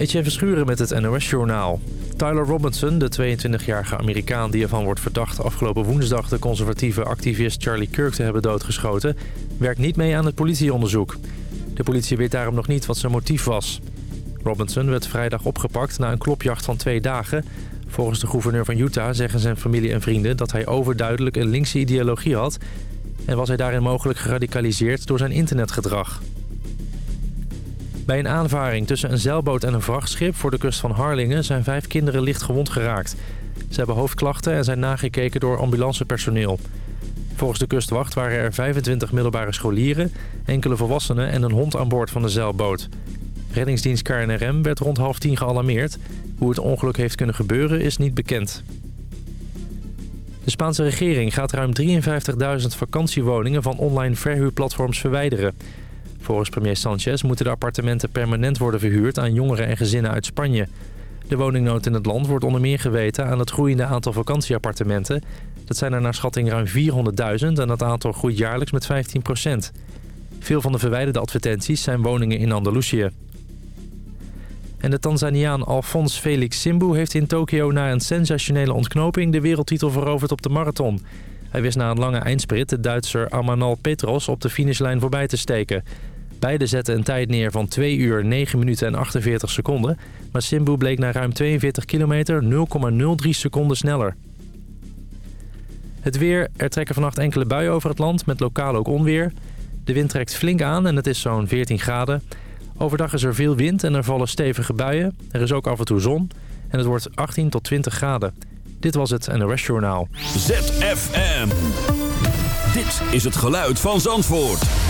Etienne Verschuren met het NOS-journaal. Tyler Robinson, de 22-jarige Amerikaan die ervan wordt verdacht... afgelopen woensdag de conservatieve activist Charlie Kirk te hebben doodgeschoten... werkt niet mee aan het politieonderzoek. De politie weet daarom nog niet wat zijn motief was. Robinson werd vrijdag opgepakt na een klopjacht van twee dagen. Volgens de gouverneur van Utah zeggen zijn familie en vrienden... dat hij overduidelijk een linkse ideologie had... en was hij daarin mogelijk geradicaliseerd door zijn internetgedrag. Bij een aanvaring tussen een zeilboot en een vrachtschip voor de kust van Harlingen... zijn vijf kinderen licht gewond geraakt. Ze hebben hoofdklachten en zijn nagekeken door ambulancepersoneel. Volgens de kustwacht waren er 25 middelbare scholieren... enkele volwassenen en een hond aan boord van de zeilboot. Reddingsdienst KNRM werd rond half tien gealarmeerd. Hoe het ongeluk heeft kunnen gebeuren is niet bekend. De Spaanse regering gaat ruim 53.000 vakantiewoningen van online verhuurplatforms verwijderen. Volgens premier Sanchez moeten de appartementen permanent worden verhuurd aan jongeren en gezinnen uit Spanje. De woningnood in het land wordt onder meer geweten aan het groeiende aantal vakantieappartementen. Dat zijn er naar schatting ruim 400.000 en dat aantal groeit jaarlijks met 15% Veel van de verwijderde advertenties zijn woningen in Andalusië. En de Tanzaniaan Alphonse Felix Simbu heeft in Tokio na een sensationele ontknoping de wereldtitel veroverd op de marathon. Hij wist na een lange eindsprint de Duitser Amanal Petros op de finishlijn voorbij te steken. Beide zetten een tijd neer van 2 uur 9 minuten en 48 seconden. Maar Simbu bleek na ruim 42 kilometer 0,03 seconden sneller. Het weer. Er trekken vannacht enkele buien over het land met lokaal ook onweer. De wind trekt flink aan en het is zo'n 14 graden. Overdag is er veel wind en er vallen stevige buien. Er is ook af en toe zon en het wordt 18 tot 20 graden. Dit was het NOS Journaal. ZFM. Dit is het geluid van Zandvoort.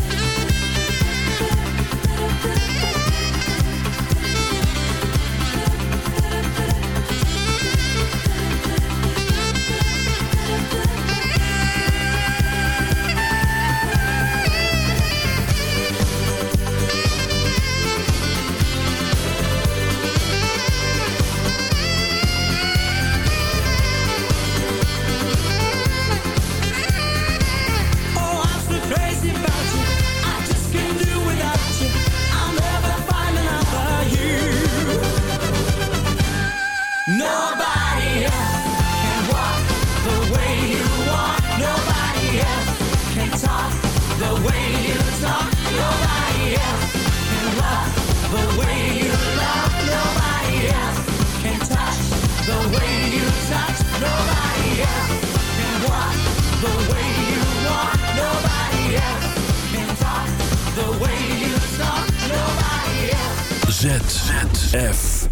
ZFM.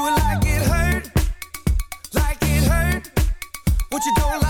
you like it hurt, like it hurt. What you don't like.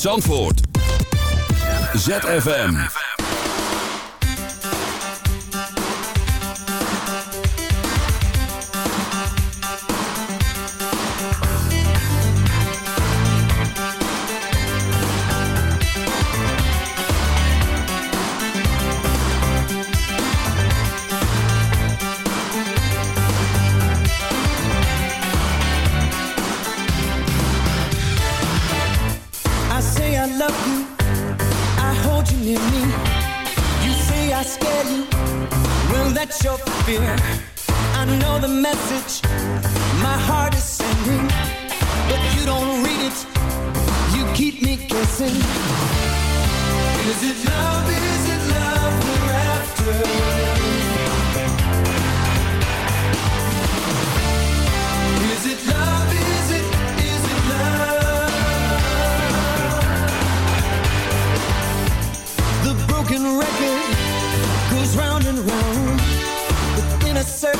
Zandvoort. ZFM.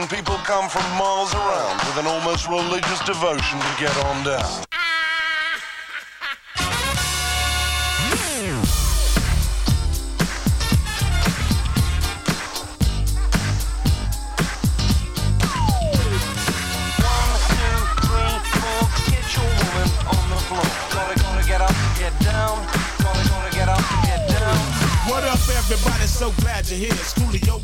And people come from miles around with an almost religious devotion to get on down. What up, everybody? So glad you're here. With